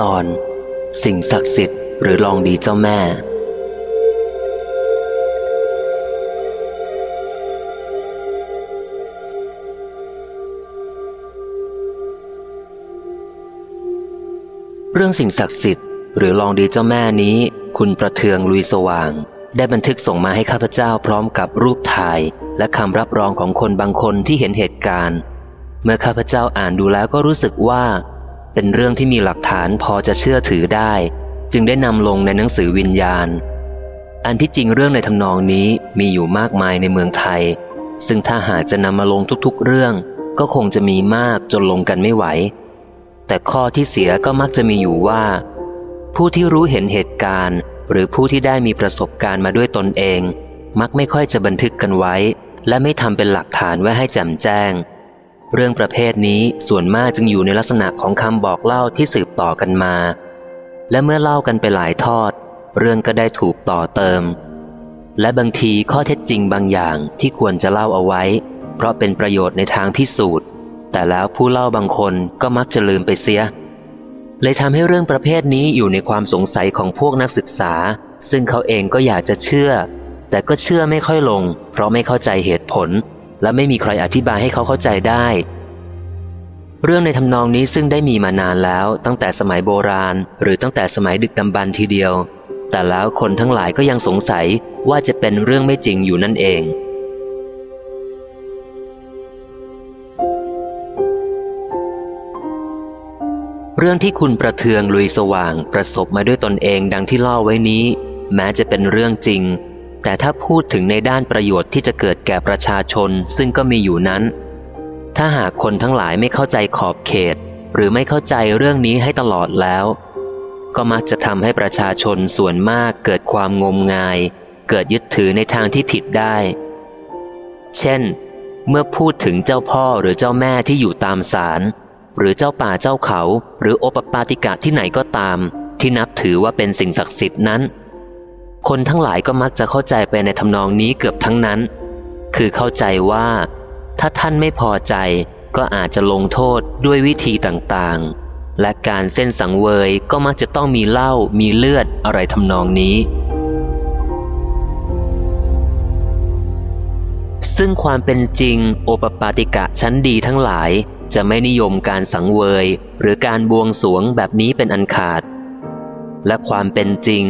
ตอน สิ่งศักดิ์สิทธิ์หรือลองดีเจ้าแม่ เรื่องสิ่งศักดิ์สิทธิ์หรือลองดีเจ้าแม่นี้ คุณประเทืองลุยสว่าง ได้บันทึกส่งมาให้ข้าพเจ้าพร้อมกับรูปถ่าย และคำรับรองของคนบางคนที่เห็นเหตุการณ์ เมื่อข้าพเจ้าอ่านดูแล้วก็รู้สึกว่า เป็นเรื่องที่มีหลักฐานพอจะเชื่อถือได้ จึงได้นำลงในหนังสือวิญญาณ อันที่จริงเรื่องในทำนองนี้มีอยู่มากมายในเมืองไทย ซึ่งถ้าหากจะนำมาลงทุกๆ เรื่อง ก็คงจะมีมากจนลงกันไม่ไหว แต่ข้อที่เสียก็มักจะมีอยู่ว่า ผู้ที่รู้เห็นเหตุการณ์ หรือผู้ที่ได้มีประสบการณ์มาด้วยตนเอง มักไม่ค่อยจะบันทึกกันไว้ และไม่ทำเป็นหลักฐานไว้ให้แจ่มแจ้ง เรื่องประเภทนี้ส่วนมากจึงอยู่ในลักษณะของคำบอกเล่าที่สืบต่อกันมา และเมื่อเล่ากันไปหลายทอด เรื่องก็ได้ถูกต่อเติม และบางทีข้อเท็จจริงบางอย่างที่ควรจะเล่าเอาไว้ เพราะเป็นประโยชน์ในทางพิสูจน์ แต่แล้วผู้เล่าบางคนก็มักจะลืมไปเสีย เลยทำให้เรื่องประเภทนี้อยู่ในความสงสัยของพวกนักศึกษา ซึ่งเขาเองก็อยากจะเชื่อ แต่ก็เชื่อไม่ค่อยลง เพราะไม่เข้าใจเหตุผล และไม่มีใครอธิบายให้เขาเข้าใจได้ เรื่องในทำนองนี้ซึ่งได้มีมานานแล้วตั้งแต่สมัยโบราณ หรือตั้งแต่สมัยดึกดำบรรทีเดียว แต่แล้วคนทั้งหลายก็ยังสงสัยว่าจะเป็นเรื่องไม่จริงอยู่นั่นเองเรื่องที่คุณประเทืองลุยสว่างประสบมาด้วยตนเองดังที่เล่าไว้นี้ แม้จะเป็นเรื่องจริง แต่ถ้าพูดถึงในด้านประโยชน์ที่จะเกิดแก่ประชาชนซึ่งก็มีอยู่นั้น ถ้าหากคนทั้งหลายไม่เข้าใจขอบเขต หรือไม่เข้าใจเรื่องนี้ให้ตลอดแล้ว ก็มักจะทำให้ประชาชนส่วนมากเกิดความงมงาย เกิดยึดถือในทางที่ผิดได้ เช่น เมื่อพูดถึงเจ้าพ่อหรือเจ้าแม่ที่อยู่ตามศาลหรือเจ้าป่าเจ้าเขา หรือโอปปาติกะที่ไหนก็ตาม ที่นับถือว่าเป็นสิ่งศักดิ์สิทธิ์นั้น คนทั้งหลายก็มักจะเข้าใจไปในทำนองนี้เกือบทั้งนั้น คือเข้าใจว่า ถ้าท่านไม่พอใจก็อาจจะลงโทษด้วยวิธีต่างๆ และการเส้นสังเวยก็มักจะต้องมีเหล้ามีเลือดอะไรทำนองนี้ ซึ่งความเป็นจริงโอปปาติกะชั้นดีทั้งหลายจะไม่นิยมการสังเวย หรือการบวงสวงแบบนี้เป็นอันขาด และความเป็นจริง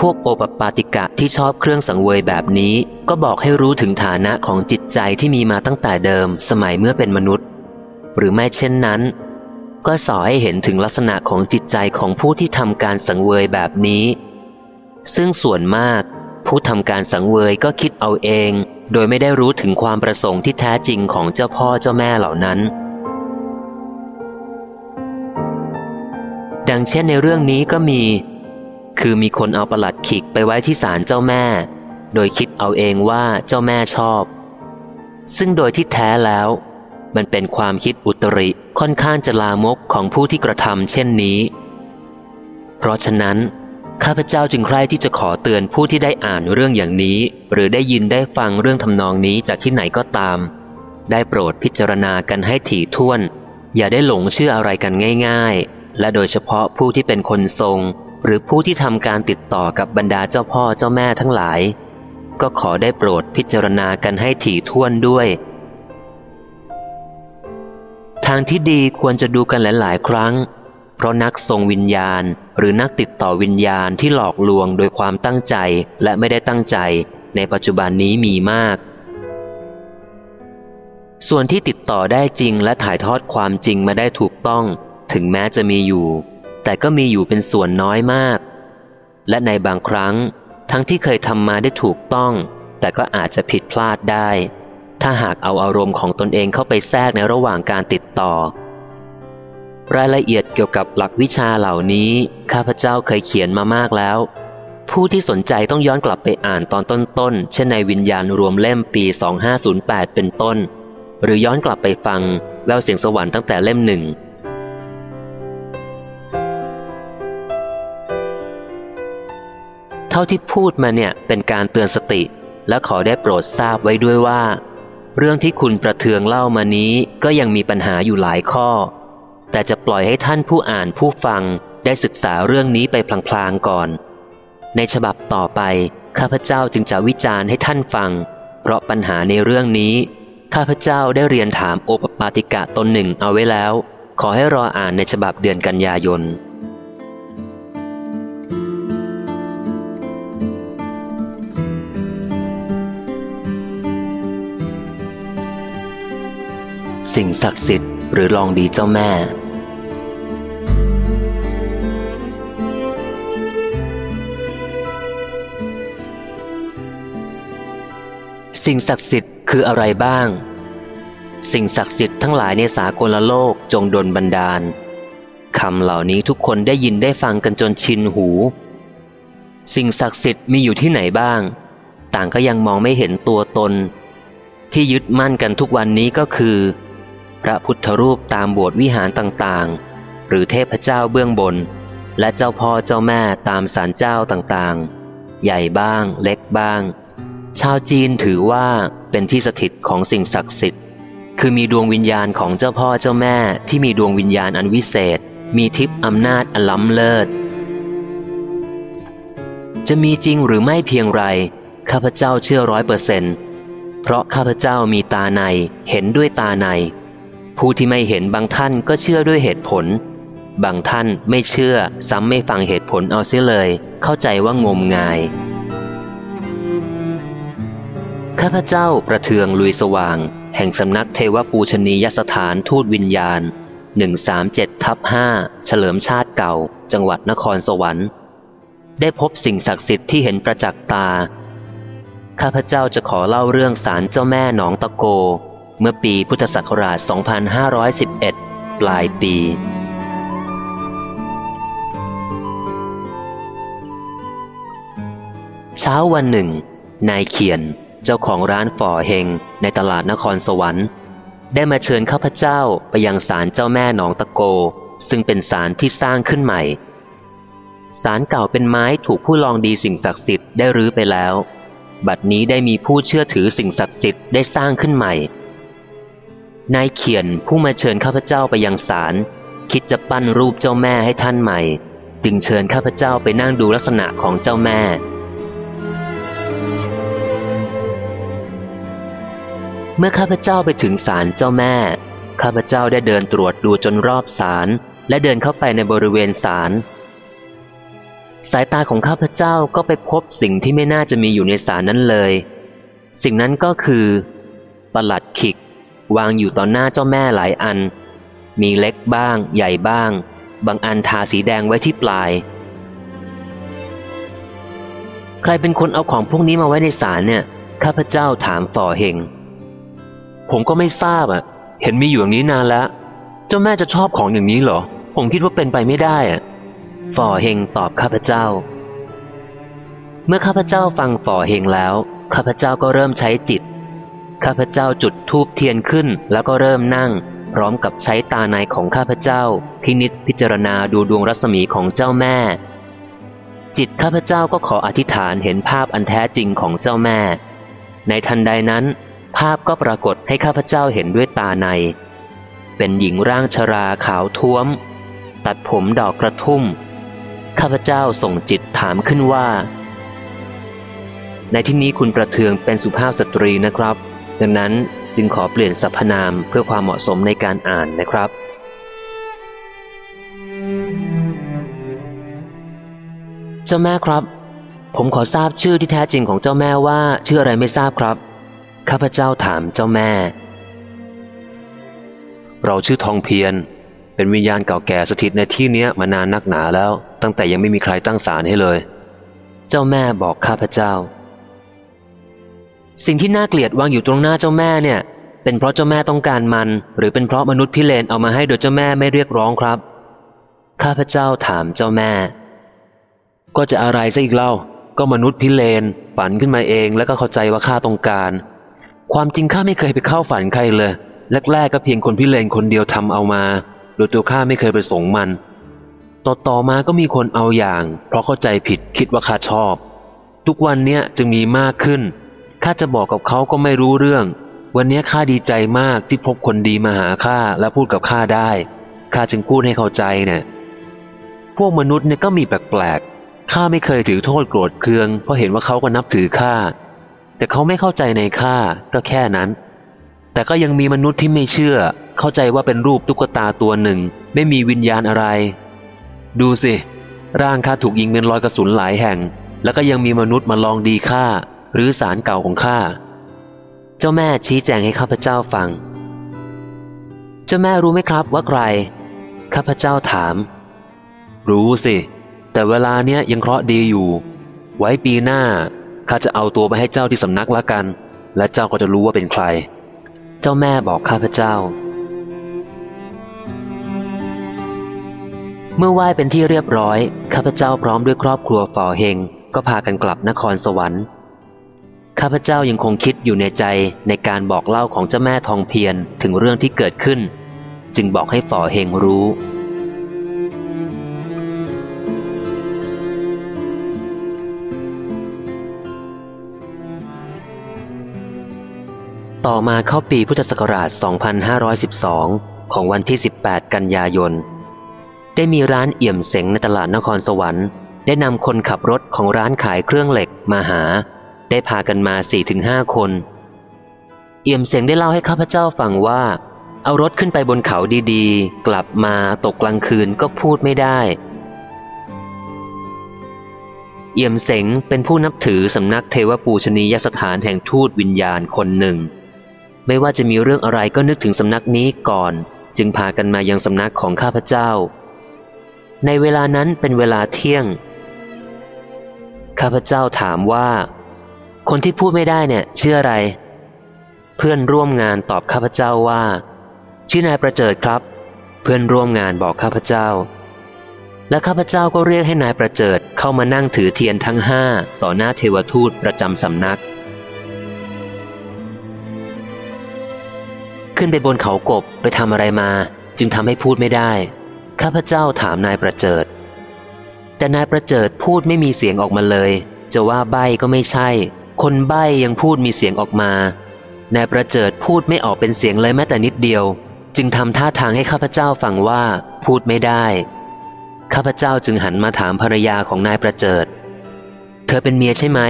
พวกโอปปาติกะที่ชอบเครื่องสังเวยแบบนี้ ก็บอกให้รู้ถึงฐานะของจิตใจที่มีมาตั้งแต่เดิมสมัยเมื่อเป็นมนุษย์ หรือไม่เช่นนั้น ก็สอให้เห็นถึงลักษณะของจิตใจของผู้ที่ทำการสังเวยแบบนี้ ซึ่งส่วนมาก ผู้ทำการสังเวยก็คิดเอาเอง โดยไม่ได้รู้ถึงความประสงค์ที่แท้จริงของเจ้าพ่อเจ้าแม่เหล่านั้น ดังเช่นในเรื่องนี้ก็มี คือมีคนเอาประหลัดขิกไปไว้ที่ศาลเจ้าแม่ โดยคิดเอาเองว่าเจ้าแม่ชอบ ซึ่งโดยที่แท้แล้ว มันเป็นความคิดอุตริค่อนข้างจะลามกของผู้ที่กระทำเช่นนี้ เพราะฉะนั้น ข้าพเจ้าจึงใคร่ที่จะขอเตือนผู้ที่ได้อ่านเรื่องอย่างนี้ หรือได้ยินได้ฟังเรื่องทำนองนี้จากที่ไหนก็ตาม ได้โปรดพิจารณากันให้ถี่ถ้วน อย่าได้หลงเชื่ออะไรกันง่าย ๆ และโดยเฉพาะผู้ที่เป็นคนทรง หรือผู้ที่ทำการติดต่อกับบรรดาเจ้าพ่อเจ้าแม่ทั้งหลาย ก็ขอได้โปรดพิจารณากันให้ถี่ถ้วนด้วย ทางที่ดีควรจะดูกันหลาย ๆ ครั้ง เพราะนักทรงวิญญาณ หรือนักติดต่อวิญญาณที่หลอกลวงโดยความตั้งใจและไม่ได้ตั้งใจ ในปัจจุบันนี้มีมาก ส่วนที่ติดต่อได้จริงและถ่ายทอดความจริงมาได้ถูกต้อง ถึงแม้จะมีอยู่ แต่ก็มีอยู่เป็นส่วนน้อยมาก และในบางครั้ง ทั้งที่เคยทำมาได้ถูกต้อง แต่ก็อาจจะผิดพลาดได้ ถ้าหากเอาอารมณ์ของตนเองเข้าไปแทรกในระหว่างการติดต่อ รายละเอียดเกี่ยวกับหลักวิชาเหล่านี้ ข้าพเจ้าเคยเขียนมามากแล้ว ผู้ที่สนใจต้องย้อนกลับไปอ่านตอนต้นๆ เช่นในวิญญาณรวมเล่มปี 2508 เป็นต้น หรือย้อนกลับไปฟังแววเสียงสวรรค์ตั้งแต่เล่มหนึ่ง เท่าที่พูดมาเนี่ยเป็นการเตือนสติ และขอได้โปรดทราบไว้ด้วยว่า เรื่องที่คุณประเทืองเล่ามานี้ก็ยังมีปัญหาอยู่หลายข้อ แต่จะปล่อยให้ท่านผู้อ่านผู้ฟังได้ศึกษาเรื่องนี้ไปพลางๆก่อน ในฉบับต่อไป ข้าพเจ้าจึงจะวิจารณ์ให้ท่านฟัง เพราะปัญหาในเรื่องนี้ ข้าพเจ้าได้เรียนถามโอปปาติกะตนหนึ่งเอาไว้แล้ว ขอให้รออ่านในฉบับเดือนกันยายน สิ่งศักดิ์สิทธิ์หรือลองดีเจ้าแม่ สิ่งศักดิ์สิทธิ์คืออะไรบ้าง สิ่งศักดิ์สิทธิ์ทั้งหลายในสากลโลกจงดลบันดาลคำเหล่านี้ทุกคนได้ยินได้ฟังกันจนชินหู สิ่งศักดิ์สิทธิ์มีอยู่ที่ไหนบ้าง ต่างก็ยังมองไม่เห็นตัวตน ที่ยึดมั่นกันทุกวันนี้ก็คือ พระพุทธรูปตามโบสถ์วิหารต่างๆ หรือเทพเจ้าเบื้องบน และเจ้าพ่อเจ้าแม่ตามศาลเจ้าต่างๆ ใหญ่บ้างเล็กบ้าง ชาวจีนถือว่าเป็นที่สถิตของสิ่งศักดิ์สิทธิ์ คือมีดวงวิญญาณของเจ้าพ่อเจ้าแม่ที่มีดวงวิญญาณอันวิเศษ มีทิพย์อำนาจอันล้ำเลิศ จะมีจริงหรือไม่เพียงไรข้าพเจ้าเชื่อร้อยเปอร์เซนต์เพราะข้าพเจ้ามีตาในเห็นด้วยตาใน ผู้ที่ไม่เห็นบางท่านก็เชื่อด้วยเหตุผล บางท่านไม่เชื่อซ้ำไม่ฟังเหตุผลเอาเสียเลย เข้าใจว่างมงาย ข้าพเจ้าประเทืองลุยสว่าง แห่งสำนักเทวปูชนียสถานทูตวิญญาณ 137ทับ5เฉลิมชาติเก่า จังหวัดนครสวรรค์ ได้พบสิ่งศักดิ์สิทธิ์ที่เห็นประจักษ์ตา ข้าพเจ้าจะขอเล่าเรื่องสารเจ้าแม่หนองตะโก เมื่อปีพุทธศักราช 2511 ปลายปี เช้าวันหนึ่ง นายเขียนเจ้าของร้านฝ่อเฮงในตลาดนครสวรรค์ ได้มาเชิญข้าพเจ้าไปยังศาลเจ้าแม่หนองตะโก ซึ่งเป็นศาลที่สร้างขึ้นใหม่ศาลเก่าเป็นไม้ถูกผู้ลองดีสิ่งศักดิ์สิทธิ์ได้รื้อไปแล้ว บัดนี้ได้มีผู้เชื่อถือสิ่งศักดิ์สิทธิ์ได้สร้างขึ้นใหม่ นายเขียนผู้มาเชิญข้าพเจ้าไปยังศาลคิดจะปั้นรูปเจ้าแม่ให้ท่านใหม่ จึงเชิญข้าพเจ้าไปนั่งดูลักษณะของเจ้าแม่ เมื่อข้าพเจ้าไปถึงศาลเจ้าแม่ ข้าพเจ้าได้เดินตรวจดูจนรอบศาลและเดินเข้าไปในบริเวณศาลสายตาของข้าพเจ้าก็ไปพบสิ่งที่ไม่น่าจะมีอยู่ในศาลนั้นเลย สิ่งนั้นก็คือ ประหลัดขิก วางอยู่ต่อหน้าเจ้าแม่หลายอัน มีเล็กบ้าง ใหญ่บ้าง บางอันทาสีแดงไว้ที่ปลาย ใครเป็นคนเอาของพวกนี้มาไว้ในศาลเนี่ย ข้าพเจ้าถามฝ่อเฮงผมก็ไม่ทราบอะ เห็นมีอยู่อย่างนี้นานแล้ว เจ้าแม่จะชอบของอย่างนี้เหรอ ผมคิดว่าเป็นไปไม่ได้อะฝ่อเฮงตอบข้าพเจ้า เมื่อข้าพเจ้าฟังฝ่อเฮงแล้ว ข้าพเจ้าก็เริ่มใช้จิต ข้าพเจ้าจุดธูปเทียนขึ้นแล้วก็เริ่มนั่ง พร้อมกับใช้ตาในของข้าพเจ้า พินิษพิจารณาดูดวงรัศมีของเจ้าแม่ จิตข้าพเจ้าก็ขออธิษฐานเห็นภาพอันแท้จริงของเจ้าแม่ ในทันใดนั้น ภาพก็ปรากฏให้ข้าพเจ้าเห็นด้วยตาใน เป็นหญิงร่างชราขาวท้วม ตัดผมดอกกระทุ่ม ข้าพเจ้าส่งจิตถามขึ้นว่า ในที่นี้คุณประเทืองเป็นสุภาพสตรีนะครับ ดังนั้นจึงขอเปลี่ยนสรรพนามเพื่อความเหมาะสมในการอ่านนะครับ เจ้าแม่ครับ ผมขอทราบชื่อที่แท้จริงของเจ้าแม่ว่า ชื่ออะไรไม่ทราบครับ ข้าพเจ้าถามเจ้าแม่ เราชื่อทองเพียรเป็นวิญญาณเก่าแก่สถิตในที่เนี้ยมานานนักหนาแล้ว ตั้งแต่ยังไม่มีใครตั้งศาลให้เลย เจ้าแม่บอกข้าพเจ้า สิ่งที่น่าเกลียดวางอยู่ตรงหน้าเจ้าแม่เนี่ย เป็นเพราะเจ้าแม่ต้องการมัน หรือเป็นเพราะมนุษย์พิเรนเอามาให้โดยเจ้าแม่ไม่เรียกร้องครับ ข้าพเจ้าถามเจ้าแม่ ก็จะอะไรซะอีกเล่า ก็มนุษย์พิเรนฝันขึ้นมาเองแล้วก็เข้าใจว่าข้าต้องการ ความจริงข้าไม่เคยไปเข้าฝันใครเลยแรกๆก็เพียงคนพิเรนคนเดียวทำเอามาโดยตัวข้าไม่เคยไปสงมัน ต่อต่อมาก็มีคนเอาอย่าง เพราะเข้าใจผิดคิดว่าข้าชอบ ทุกวันเนี้ยจึงมีมากขึ้น ข้าจะบอกกับเขาก็ไม่รู้เรื่อง วันนี้ข้าดีใจมากที่พบคนดีมาหาข้าและพูดกับข้าได้ข้าจึงพูดให้เข้าใจเนี่ยพวกมนุษย์เนี่ยก็มีแปลกๆข้าไม่เคยถือโทษโกรธเคือง เพราะเห็นว่าเขาก็นับถือข้าแต่เขาไม่เข้าใจในข้าก็แค่นั้น แต่ก็ยังมีมนุษย์ที่ไม่เชื่อ เข้าใจว่าเป็นรูปตุ๊กตาตัวหนึ่ง ไม่มีวิญญาณอะไร ดูสิ ร่างข้าถูกยิงเป็นรอยกระสุนหลายแห่ง แล้วก็ยังมีมนุษย์มาลองดีข้า หรือสารเก่าของข้า เจ้าแม่ชี้แจงให้ข้าพเจ้าฟัง เจ้าแม่รู้ไหมครับว่าใคร ข้าพเจ้าถาม รู้สิ แต่เวลาเนี้ยยังเคราะห์ดีอยู่ ไว้ปีหน้าข้าจะเอาตัวไปให้เจ้าที่สำนักละกัน และเจ้าก็จะรู้ว่าเป็นใคร เจ้าแม่บอกข้าพเจ้า เมื่อไหว้เป็นที่เรียบร้อย ข้าพเจ้าพร้อมด้วยครอบครัวฝ่อเฮงก็พากันกลับนครสวรรค์ ข้าพเจ้ายังคงคิดอยู่ในใจในการบอกเล่าของเจ้าแม่ทองเพียรถึงเรื่องที่เกิดขึ้น จึงบอกให้ฝ่อเฮงรู้ ต่อมาเข้าปีพุทธศักราช 2512 ของวันที่ 18 กันยายน ได้มีร้านเอี่ยมเสงในตลาดนครสวรรค์ ได้นำคนขับรถของร้านขายเครื่องเหล็กมาหา ได้พากันมา4-5คน เอี่ยมเสงได้เล่าให้ข้าพเจ้าฟังว่า เอารถขึ้นไปบนเขาดีๆ กลับมาตกกลางคืนก็พูดไม่ได้ เอี่ยมเสงเป็นผู้นับถือสำนักเทวปูชนียสถานแห่งทูตวิญญาณคนหนึ่ง ไม่ว่าจะมีเรื่องอะไรก็นึกถึงสำนักนี้ก่อน จึงพากันมายังสำนักของข้าพเจ้า ในเวลานั้นเป็นเวลาเที่ยงข้าพเจ้าถามว่า คนที่พูดไม่ได้เนี่ยชื่ออะไร เพื่อนร่วมงานตอบข้าพเจ้าว่า ชื่อนายประเจิดครับ เพื่อนร่วมงานบอกข้าพเจ้า และข้าพเจ้าก็เรียกให้นายประเจิดเข้ามานั่งถือเทียนทั้งห้าต่อหน้าเทวทูตประจำสำนัก ขึ้นไปบนเขากบไปทำอะไรมา จึงทำให้พูดไม่ได้ ข้าพเจ้าถามนายประเจิด แต่นายประเจิดพูดไม่มีเสียงออกมาเลยจะว่าใบ้ก็ไม่ใช่ คนใบ้ยังพูดมีเสียงออกมานายประเจิดพูดไม่ออกเป็นเสียงเลยแม้แต่นิดเดียว จึงทำท่าทางให้ข้าพเจ้าฟังว่าพูดไม่ได้ ข้าพเจ้าจึงหันมาถามภรรยาของนายประเจิด เธอเป็นเมียใช่ไหม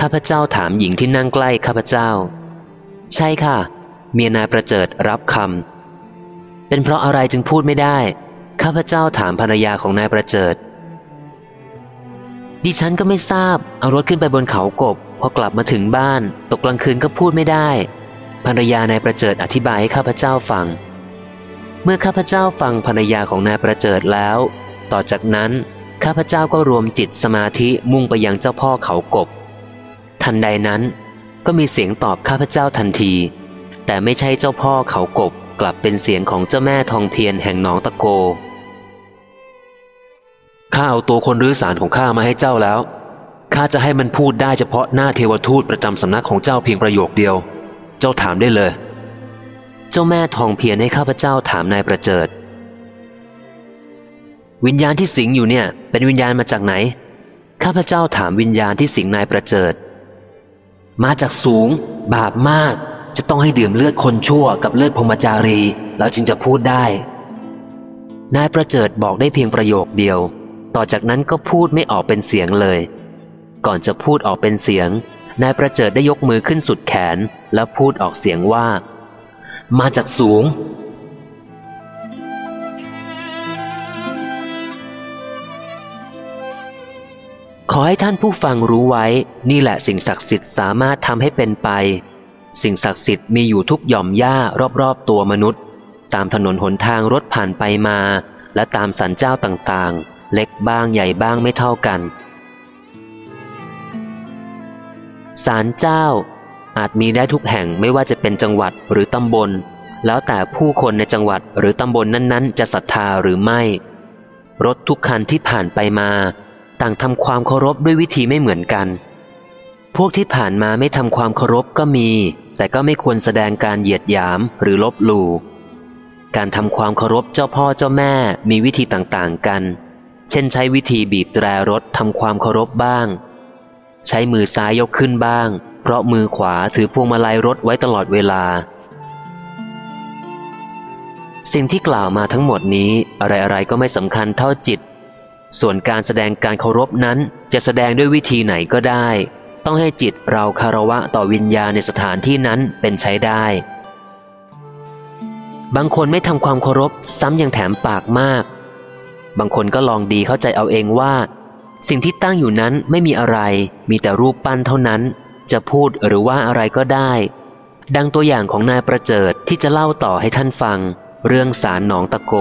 ข้าพเจ้าถามหญิงที่นั่งใกล้ข้าพเจ้า ใช่ค่ะ เมียนายประเจิดรับคำเป็นเพราะอะไรจึงพูดไม่ได้ ข้าพเจ้าถามภรรยาของนายประเจิดดิฉันก็ไม่ทราบเอารถขึ้นไปบนเขากบ อกลับมาถึงบ้าน ตกกลางคืนก็พูดไม่ได้ ภรรยานายประเจิดอธิบายให้ข้าพเจ้าฟัง เมื่อข้าพเจ้าฟังภรรยาของนายประเจิดแล้ว ต่อจากนั้นข้าพเจ้าก็รวมจิตสมาธิมุ่งไปยังเจ้าพ่อเขากบ ทันใดนั้นก็มีเสียงตอบข้าพเจ้าทันที แต่ไม่ใช่เจ้าพ่อเขากบกลับเป็นเสียงของเจ้าแม่ทองเพียรแห่งหนองตะโกข้าเอาตัวคนรื้อสารของข้ามาให้เจ้าแล้ว ข้าจะให้มันพูดได้เฉพาะหน้าเทวทูตประจำสำนักของเจ้าเพียงประโยคเดียว เจ้าถามได้เลย เจ้าแม่ทองเพียรให้ข้าพเจ้าถามนายประเจิด วิญญาณที่สิงอยู่เนี่ย เป็นวิญญาณมาจากไหน ข้าพเจ้าถามวิญญาณที่สิงนายประเจิด มาจากสูง บาปมาก จะต้องให้ดื่มเลือดคนชั่วกับเลือดพรมจารี แล้วจึงจะพูดได้ นายประเจิดบอกได้เพียงประโยคเดียว ต่อจากนั้นก็พูดไม่ออกเป็นเสียงเลย ก่อนจะพูดออกเป็นเสียง นายประเจิดได้ยกมือขึ้นสุดแขน แล้วพูดออกเสียงว่า มาจากสูง ขอให้ท่านผู้ฟังรู้ไว้ นี่แหละสิ่งศักดิ์สิทธิ์สามารถทำให้เป็นไป สิ่งศักดิ์สิทธิ์มีอยู่ทุกหย่อมหญ้ารอบๆตัวมนุษย์ ตามถนนหนทางรถผ่านไปมา และตามสันเจ้าต่างๆ เล็กบ้างใหญ่บ้างไม่เท่ากัน ศาลเจ้า อาจมีได้ทุกแห่งไม่ว่าจะเป็นจังหวัดหรือตำบล แล้วแต่ผู้คนในจังหวัดหรือตำบลนนั้น ๆ จะศรัทธาหรือไม่ รถทุกคันที่ผ่านไปมา ต่างทำความเคารพด้วยวิธีไม่เหมือนกัน พวกที่ผ่านมาไม่ทำความเคารพก็มี แต่ก็ไม่ควรแสดงการเหยียดหยามหรือลบหลู่การทำความเคารพเจ้าพ่อเจ้าแม่มีวิธีต่างๆกัน เช่นใช้วิธีบีบแตรรถทำความเคารพบ้าง ใช้มือซ้ายยกขึ้นบ้าง เพราะมือขวาถือพวงมาลัยรถไว้ตลอดเวลา สิ่งที่กล่าวมาทั้งหมดนี้อะไรๆก็ไม่สำคัญเท่าจิต ส่วนการแสดงการเคารพนั้นจะแสดงด้วยวิธีไหนก็ได้ ต้องให้จิตเราคารวะต่อวิญญาณในสถานที่นั้นเป็นใช้ได้ บางคนไม่ทำความเคารพซ้ำยังแถมปากมาก บางคนก็ลองดีเข้าใจเอาเองว่า สิ่งที่ตั้งอยู่นั้นไม่มีอะไร มีแต่รูปปั้นเท่านั้น จะพูดหรือว่าอะไรก็ได้ ดังตัวอย่างของนายประเจิดที่จะเล่าต่อให้ท่านฟัง เรื่องสารหนองตะโก